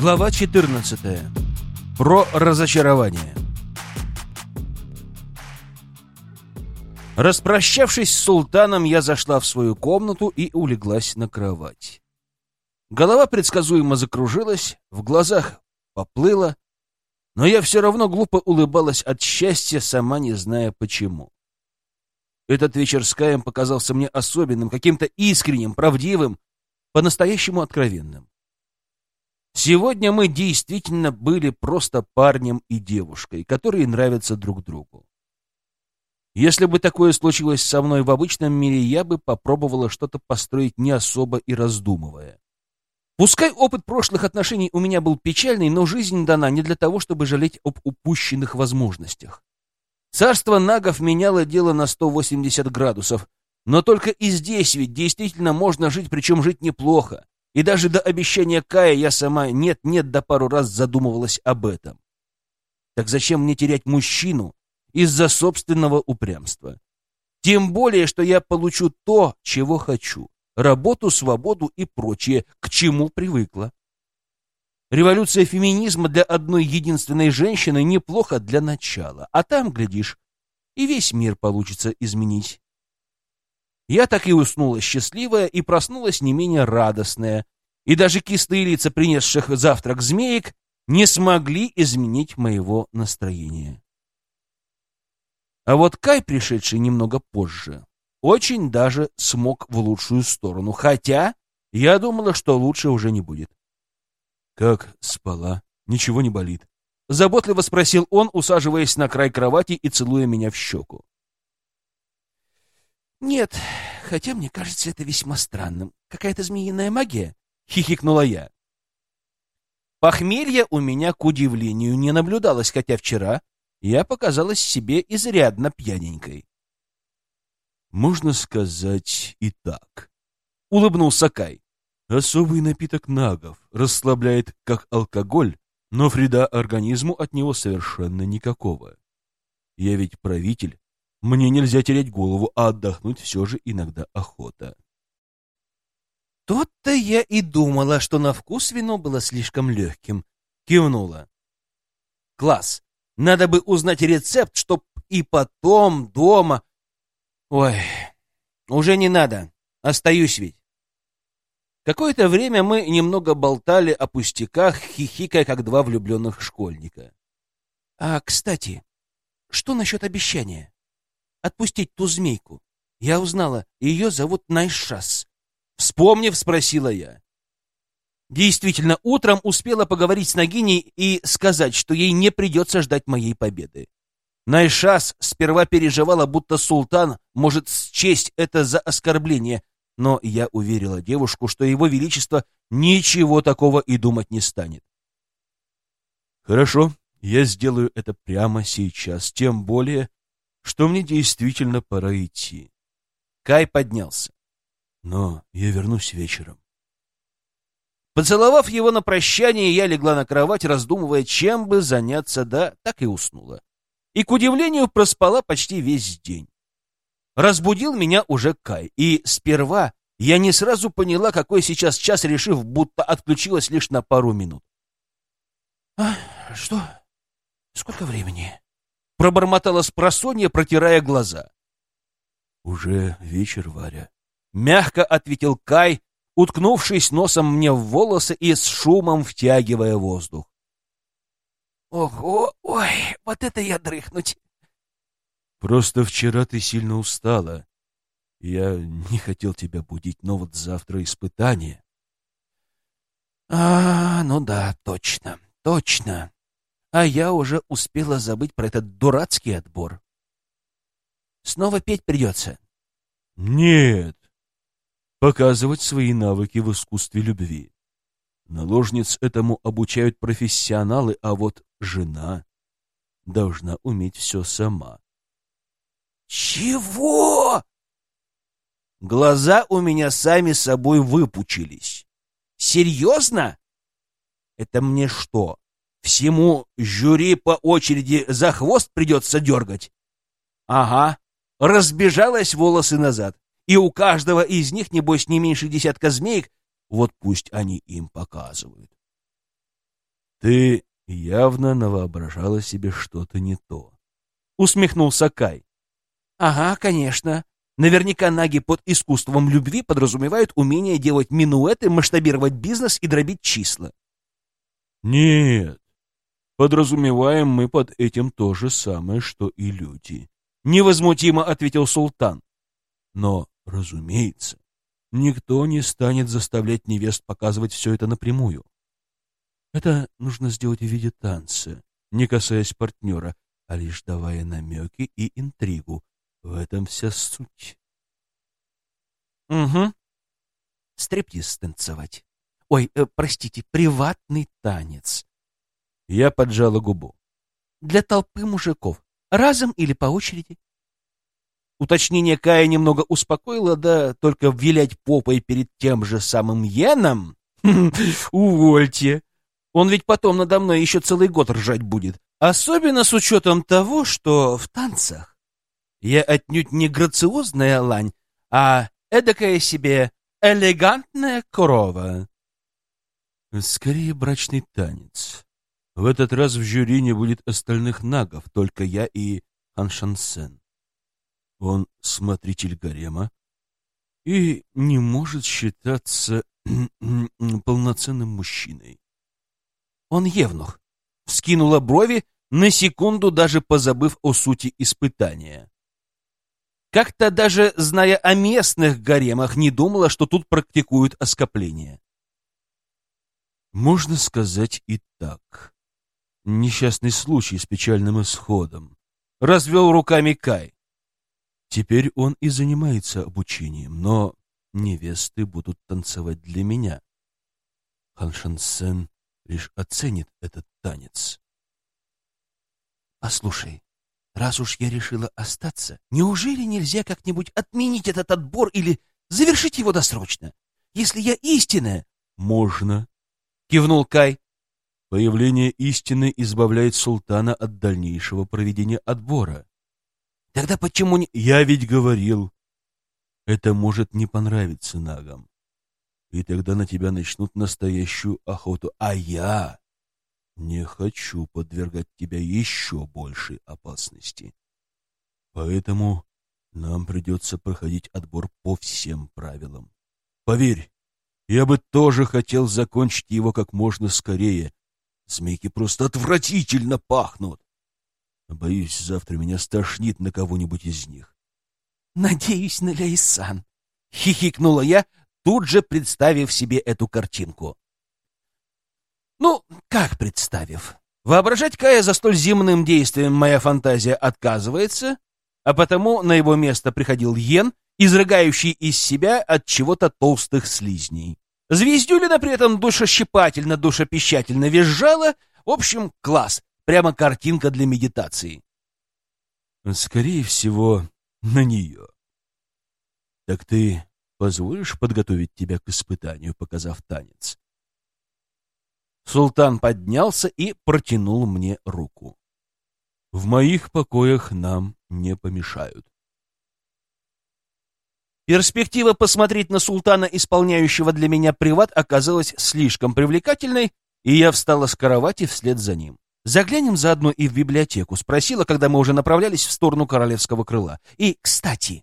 Глава 14. Про разочарование. Распрощавшись с султаном, я зашла в свою комнату и улеглась на кровать. Голова предсказуемо закружилась, в глазах поплыла, но я все равно глупо улыбалась от счастья, сама не зная почему. Этот вечер с Каем показался мне особенным, каким-то искренним, правдивым, по-настоящему откровенным. Сегодня мы действительно были просто парнем и девушкой, которые нравятся друг другу. Если бы такое случилось со мной в обычном мире, я бы попробовала что-то построить не особо и раздумывая. Пускай опыт прошлых отношений у меня был печальный, но жизнь дана не для того, чтобы жалеть об упущенных возможностях. Царство нагов меняло дело на 180 градусов, но только и здесь ведь действительно можно жить, причем жить неплохо. И даже до обещания Кая я сама нет-нет да пару раз задумывалась об этом. Так зачем мне терять мужчину из-за собственного упрямства? Тем более, что я получу то, чего хочу. Работу, свободу и прочее, к чему привыкла. Революция феминизма для одной единственной женщины неплохо для начала, а там, глядишь, и весь мир получится изменить. Я так и уснула счастливая и проснулась не менее радостная, и даже кистые лица принесших завтрак змеек не смогли изменить моего настроения. А вот Кай, пришедший немного позже, очень даже смог в лучшую сторону, хотя я думала, что лучше уже не будет. «Как спала? Ничего не болит?» — заботливо спросил он, усаживаясь на край кровати и целуя меня в щеку. «Нет, хотя мне кажется это весьма странным. Какая-то змеиная магия?» — хихикнула я. Похмелья у меня, к удивлению, не наблюдалось, хотя вчера я показалась себе изрядно пьяненькой. «Можно сказать и так», — улыбнулся Кай. «Особый напиток нагов расслабляет, как алкоголь, но вреда организму от него совершенно никакого. Я ведь правитель мне нельзя терять голову, а отдохнуть все же иногда охота. Тот-то я и думала, что на вкус вино было слишком легким. Кивнула. Класс. Надо бы узнать рецепт, чтоб и потом дома... Ой, уже не надо. Остаюсь ведь. Какое-то время мы немного болтали о пустяках, хихикая, как два влюбленных школьника. А, кстати, что насчет обещания? Отпустить ту змейку. Я узнала, ее зовут Найшас. Вспомнив, спросила я. Действительно, утром успела поговорить с Нагиней и сказать, что ей не придется ждать моей победы. Найшас сперва переживала, будто султан может счесть это за оскорбление, но я уверила девушку, что его величество ничего такого и думать не станет. «Хорошо, я сделаю это прямо сейчас, тем более, что мне действительно пора идти. Кай поднялся. Но я вернусь вечером. Поцеловав его на прощание, я легла на кровать, раздумывая, чем бы заняться, да так и уснула. И, к удивлению, проспала почти весь день. Разбудил меня уже Кай, и сперва я не сразу поняла, какой сейчас час, решив, будто отключилась лишь на пару минут. — А, что? Сколько времени? Пробормотала спросонья, протирая глаза. «Уже вечер, Варя», — мягко ответил Кай, уткнувшись носом мне в волосы и с шумом втягивая воздух. «Ого, ой, вот это я дрыхнуть!» «Просто вчера ты сильно устала. Я не хотел тебя будить, но вот завтра испытание». «А, ну да, точно, точно а я уже успела забыть про этот дурацкий отбор. Снова петь придется. Нет. Показывать свои навыки в искусстве любви. Наложниц этому обучают профессионалы, а вот жена должна уметь все сама. Чего? Глаза у меня сами собой выпучились. Серьезно? Это мне что, Всему жюри по очереди за хвост придется дергать. Ага, разбежалась волосы назад. И у каждого из них, небось, не меньше десятка змеек, вот пусть они им показывают. Ты явно навоображала себе что-то не то. Усмехнулся Кай. Ага, конечно. Наверняка наги под искусством любви подразумевают умение делать минуэты, масштабировать бизнес и дробить числа. Нет, подразумеваем мы под этим то же самое, что и люди. Невозмутимо ответил султан. Но, разумеется, никто не станет заставлять невест показывать все это напрямую. Это нужно сделать в виде танца, не касаясь партнера, а лишь давая намеки и интригу. В этом вся суть. Угу. Стриптиз танцевать. Ой, э, простите, приватный танец. Я поджала губу. Для толпы мужиков. Разом или по очереди? Уточнение Кая немного успокоило, да только вилять попой перед тем же самым Йеном? Увольте. Он ведь потом надо мной еще целый год ржать будет. Особенно с учетом того, что в танцах я отнюдь не грациозная лань, а эдакая себе элегантная корова. Скорее брачный танец. В этот раз в жюри не будет остальных нагов, только я и Ханшансен. Он смотритель гарема и не может считаться полноценным мужчиной. Он евнух. Вскинула брови, на секунду даже позабыв о сути испытания. Как-то даже, зная о местных гаремах, не думала, что тут практикуют оскопление. Можно сказать и так. Несчастный случай с печальным исходом. Развел руками Кай. Теперь он и занимается обучением, но невесты будут танцевать для меня. Ханшансен лишь оценит этот танец. «Послушай, раз уж я решила остаться, неужели нельзя как-нибудь отменить этот отбор или завершить его досрочно? Если я истинная...» «Можно», — кивнул Кай. «Появление истины избавляет султана от дальнейшего проведения отбора». «Тогда почему не...» «Я ведь говорил, это может не понравиться нагам и тогда на тебя начнут настоящую охоту. А я не хочу подвергать тебя еще большей опасности. Поэтому нам придется проходить отбор по всем правилам. Поверь, я бы тоже хотел закончить его как можно скорее. Змейки просто отвратительно пахнут. Боюсь, завтра меня стошнит на кого-нибудь из них. — Надеюсь, на Ляйсан, — хихикнула я, тут же представив себе эту картинку. Ну, как представив? Воображать Кая за столь земным действием моя фантазия отказывается, а потому на его место приходил Йен, изрыгающий из себя от чего-то толстых слизней. Звездюлина при этом душещипательно, душепищательно визжала. В общем, класс. Прямо картинка для медитации. Скорее всего, на нее. Так ты Позволишь подготовить тебя к испытанию, показав танец?» Султан поднялся и протянул мне руку. «В моих покоях нам не помешают». Перспектива посмотреть на султана, исполняющего для меня приват, оказалась слишком привлекательной, и я встала с кровати вслед за ним. «Заглянем заодно и в библиотеку», — спросила, когда мы уже направлялись в сторону королевского крыла. «И, кстати,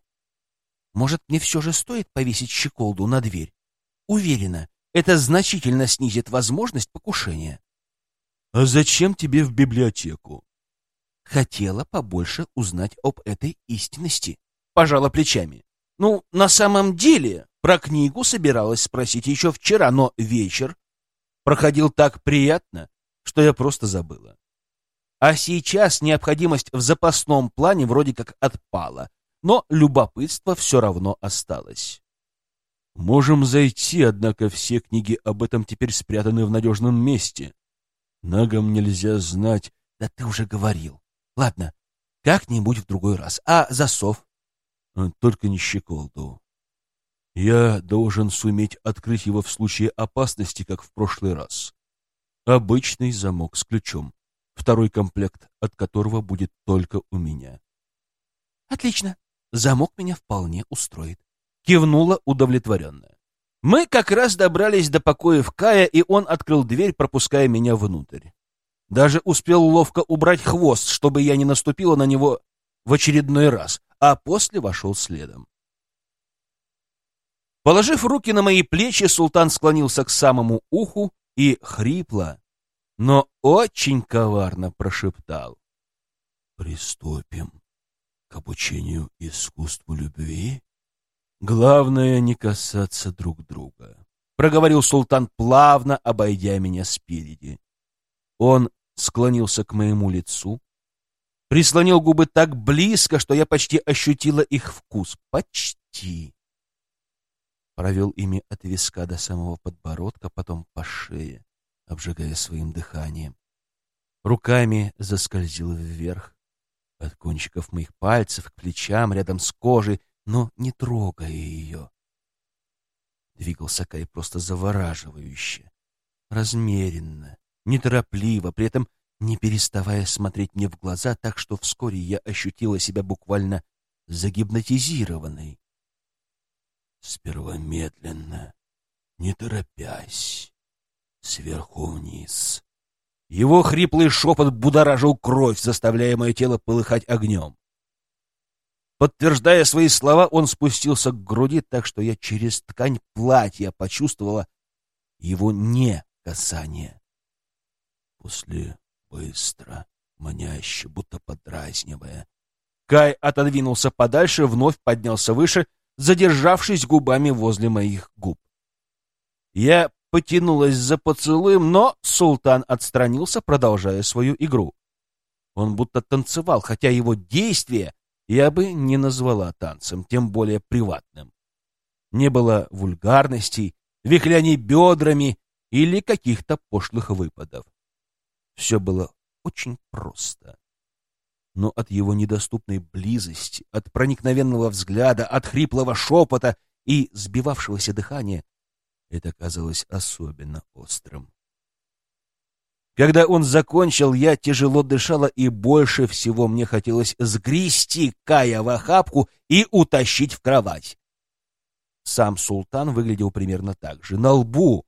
может, мне все же стоит повесить щеколду на дверь? Уверена, это значительно снизит возможность покушения. А зачем тебе в библиотеку? Хотела побольше узнать об этой истинности. Пожала плечами. Ну, на самом деле, про книгу собиралась спросить еще вчера, но вечер проходил так приятно, что я просто забыла. А сейчас необходимость в запасном плане вроде как отпала, но любопытство все равно осталось. Можем зайти, однако все книги об этом теперь спрятаны в надежном месте. Нагам нельзя знать. Да ты уже говорил. Ладно, как-нибудь в другой раз. А засов? А, только не щеколду. Я должен суметь открыть его в случае опасности, как в прошлый раз. Обычный замок с ключом, второй комплект от которого будет только у меня. Отлично. Замок меня вполне устроит. Кивнула удовлетворенная. Мы как раз добрались до покоев Кая, и он открыл дверь, пропуская меня внутрь. Даже успел ловко убрать хвост, чтобы я не наступила на него в очередной раз, а после вошел следом. Положив руки на мои плечи, султан склонился к самому уху и хрипло, но очень коварно прошептал. «Приступим к обучению искусству любви. Главное — не касаться друг друга», — проговорил султан, плавно обойдя меня спереди. Он склонился к моему лицу, прислонил губы так близко, что я почти ощутила их вкус. Почти. Провел ими от виска до самого подбородка, потом по шее, обжигая своим дыханием. Руками заскользил вверх, от кончиков моих пальцев к плечам, рядом с кожей, но не трогая ее. Двигался Кай просто завораживающе, размеренно, неторопливо, при этом не переставая смотреть мне в глаза, так что вскоре я ощутила себя буквально загипнотизированной. Сперва медленно, не торопясь, сверху вниз. Его хриплый шепот будоражил кровь, заставляя мое тело полыхать огнем. Подтверждая свои слова, он спустился к груди, так что я через ткань платья почувствовала его не касание. После быстро, маняще, будто подразнивая. Кай отодвинулся подальше, вновь поднялся выше, задержавшись губами возле моих губ. Я потянулась за поцелуем, но султан отстранился, продолжая свою игру. Он будто танцевал, хотя его действия я бы не назвала танцем, тем более приватным. Не было вульгарностей, вихляний бедрами или каких-то пошлых выпадов. Все было очень просто. Но от его недоступной близости, от проникновенного взгляда, от хриплого шепота и сбивавшегося дыхания это казалось особенно острым. Когда он закончил, я тяжело дышала, и больше всего мне хотелось сгрести Кая в охапку и утащить в кровать. Сам султан выглядел примерно так же. На лбу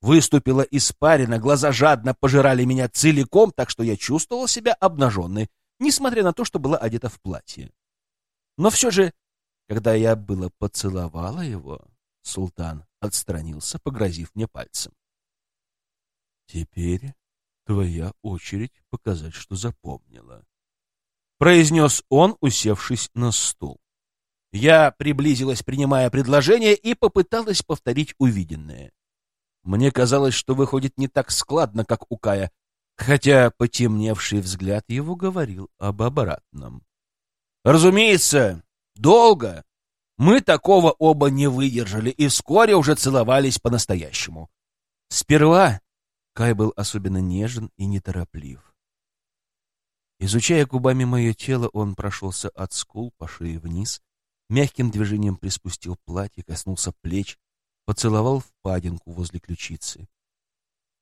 Выступила испарина, глаза жадно пожирали меня целиком, так что я чувствовал себя обнаженной, несмотря на то, что была одета в платье. Но все же, когда я было поцеловала его, султан отстранился, погрозив мне пальцем. «Теперь твоя очередь показать, что запомнила», — произнес он, усевшись на стул. Я приблизилась, принимая предложение, и попыталась повторить увиденное. Мне казалось, что выходит не так складно, как у Кая, хотя потемневший взгляд его говорил об обратном. Разумеется, долго. Мы такого оба не выдержали и вскоре уже целовались по-настоящему. Сперва Кай был особенно нежен и нетороплив. Изучая губами мое тело, он прошелся от скул по шее вниз, мягким движением приспустил платье, коснулся плеч, поцеловал впадинку возле ключицы.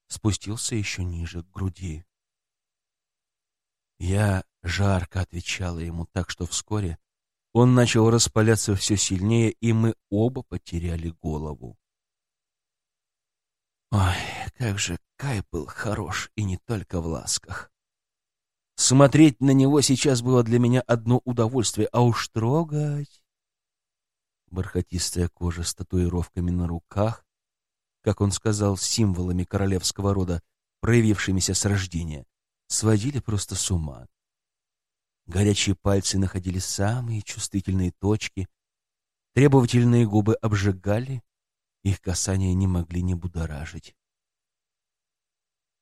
Спустился еще ниже, к груди. Я жарко отвечала ему так, что вскоре он начал распаляться все сильнее, и мы оба потеряли голову. Ой, как же Кай был хорош, и не только в ласках. Смотреть на него сейчас было для меня одно удовольствие, а уж трогать бархатистая кожа с татуировками на руках, как он сказал, символами королевского рода, проявившимися с рождения, сводили просто с ума. Горячие пальцы находили самые чувствительные точки, требовательные губы обжигали, их касания не могли не будоражить.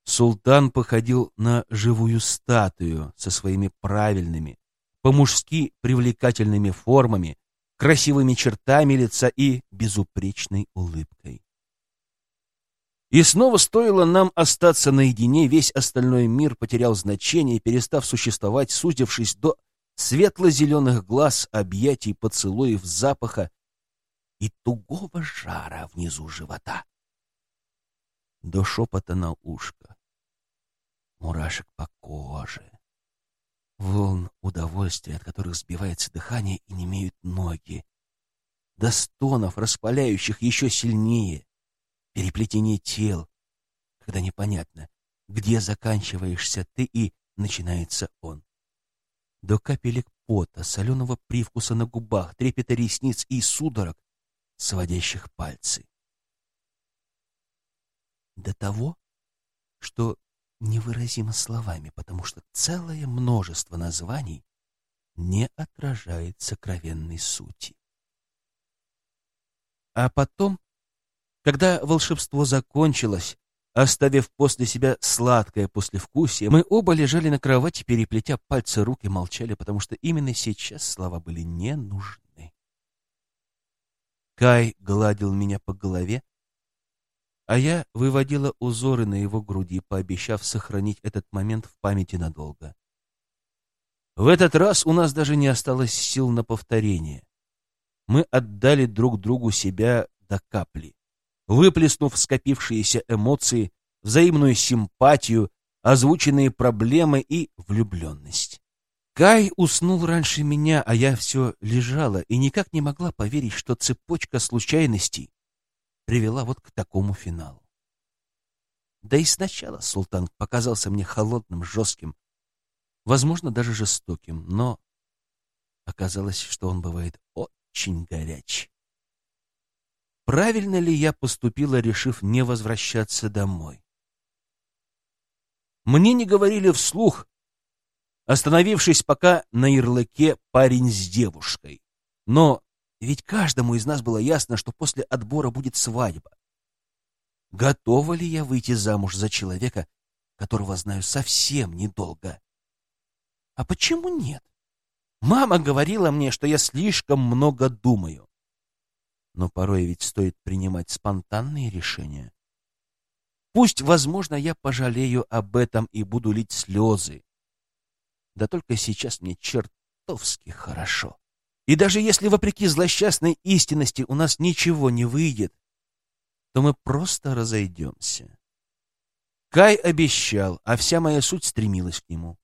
Султан походил на живую статую со своими правильными, по-мужски привлекательными формами, красивыми чертами лица и безупречной улыбкой. И снова стоило нам остаться наедине, весь остальной мир потерял значение, перестав существовать, сузившись до светло-зеленых глаз, объятий, поцелуев, запаха и тугого жара внизу живота. До шепота на ушко, мурашек по коже, волн удовольствия, от которых сбивается дыхание и не имеют ноги. до стонов, распаляющих еще сильнее, переплетение тел, когда непонятно, где заканчиваешься ты и начинается он. До капелек пота, соленого привкуса на губах, трепета ресниц и судорог, сводящих пальцы. До того, что невыразимо словами, потому что целое множество названий не отражает сокровенной сути. А потом, когда волшебство закончилось, оставив после себя сладкое послевкусие, мы оба лежали на кровати, переплетя пальцы рук и молчали, потому что именно сейчас слова были не нужны. Кай гладил меня по голове, а я выводила узоры на его груди, пообещав сохранить этот момент в памяти надолго. В этот раз у нас даже не осталось сил на повторение. Мы отдали друг другу себя до капли, выплеснув скопившиеся эмоции, взаимную симпатию, озвученные проблемы и влюбленность. Кай уснул раньше меня, а я все лежала и никак не могла поверить, что цепочка случайностей привела вот к такому финалу. Да и сначала султан показался мне холодным, жестким, возможно, даже жестоким, но оказалось, что он бывает очень горяч. Правильно ли я поступила, решив не возвращаться домой? Мне не говорили вслух, остановившись пока на ярлыке «парень с девушкой». Но ведь каждому из нас было ясно, что после отбора будет свадьба. Готова ли я выйти замуж за человека, которого знаю совсем недолго? А почему нет? Мама говорила мне, что я слишком много думаю. Но порой ведь стоит принимать спонтанные решения. Пусть, возможно, я пожалею об этом и буду лить слезы. Да только сейчас мне чертовски хорошо. И даже если, вопреки злосчастной истинности, у нас ничего не выйдет, то мы просто разойдемся. Кай обещал, а вся моя суть стремилась к нему.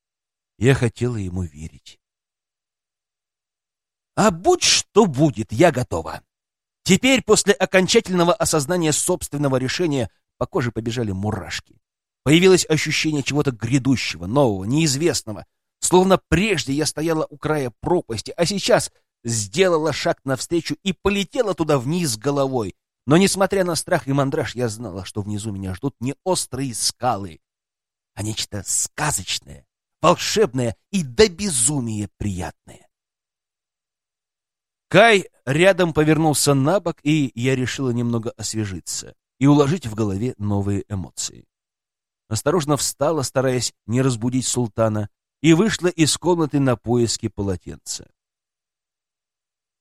Я хотела ему верить. А будь что будет, я готова. Теперь, после окончательного осознания собственного решения, по коже побежали мурашки. Появилось ощущение чего-то грядущего, нового, неизвестного. Словно прежде я стояла у края пропасти, а сейчас сделала шаг навстречу и полетела туда вниз головой. Но, несмотря на страх и мандраж, я знала, что внизу меня ждут не острые скалы, а нечто сказочное, волшебное и до безумия приятное. Кай рядом повернулся на бок, и я решила немного освежиться и уложить в голове новые эмоции. Осторожно встала, стараясь не разбудить султана, и вышла из комнаты на поиски полотенца.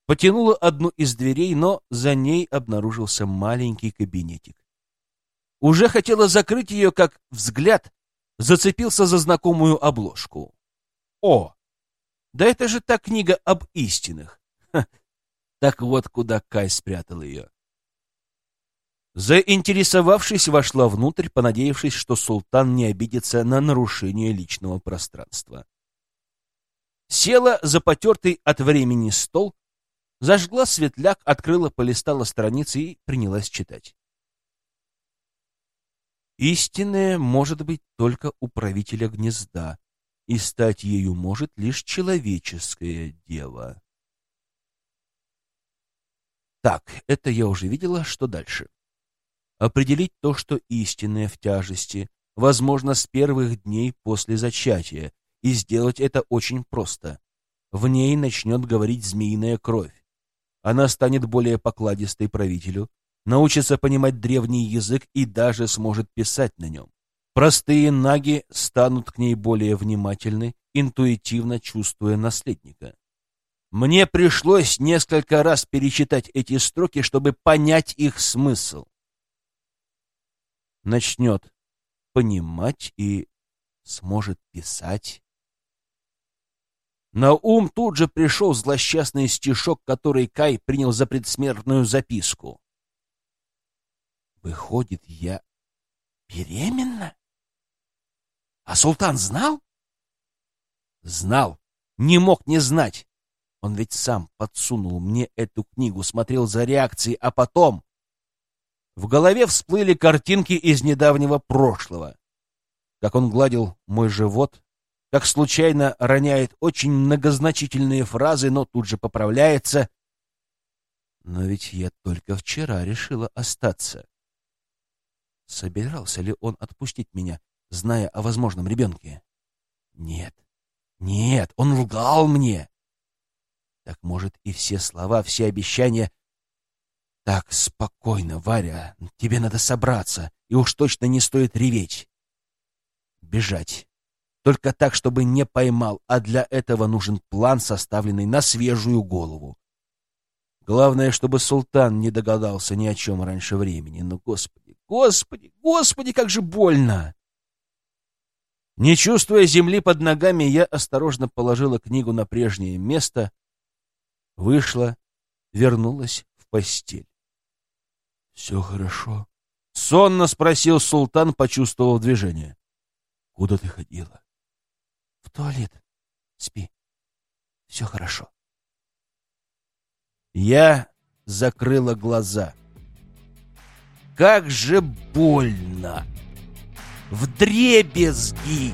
Потянула одну из дверей, но за ней обнаружился маленький кабинетик. Уже хотела закрыть ее, как взгляд зацепился за знакомую обложку. О! Да это же та книга об истинах. Ха, так вот, куда Кай спрятал ее. Заинтересовавшись, вошла внутрь, понадеявшись, что султан не обидится на нарушение личного пространства. Села за потертый от времени стол, зажгла светляк, открыла, полистала страницы и принялась читать. Истинное может быть только у правителя гнезда, и стать ею может лишь человеческое дело. Так, это я уже видела, что дальше? Определить то, что истинное в тяжести, возможно, с первых дней после зачатия, и сделать это очень просто. В ней начнет говорить змеиная кровь. Она станет более покладистой правителю, научится понимать древний язык и даже сможет писать на нем. Простые наги станут к ней более внимательны, интуитивно чувствуя наследника. Мне пришлось несколько раз перечитать эти строки, чтобы понять их смысл. Начнет понимать и сможет писать. На ум тут же пришел злосчастный стишок, который Кай принял за предсмертную записку. Выходит, я беременна? А султан знал? Знал, не мог не знать. Он ведь сам подсунул мне эту книгу, смотрел за реакцией, а потом... В голове всплыли картинки из недавнего прошлого. Как он гладил мой живот, как случайно роняет очень многозначительные фразы, но тут же поправляется. Но ведь я только вчера решила остаться. Собирался ли он отпустить меня, зная о возможном ребенке? Нет, нет, он лгал мне. Так, может, и все слова, все обещания... Так, спокойно, Варя, тебе надо собраться, и уж точно не стоит реветь. Бежать. Только так, чтобы не поймал, а для этого нужен план, составленный на свежую голову. Главное, чтобы султан не догадался ни о чем раньше времени. Но, господи, господи, господи, как же больно! Не чувствуя земли под ногами, я осторожно положила книгу на прежнее место, вышла, вернулась в постель. — Все хорошо? — сонно спросил султан, почувствовав движение. — Куда ты ходила? — Туалет. Спи. Все хорошо. Я закрыла глаза. Как же больно! В дребезги!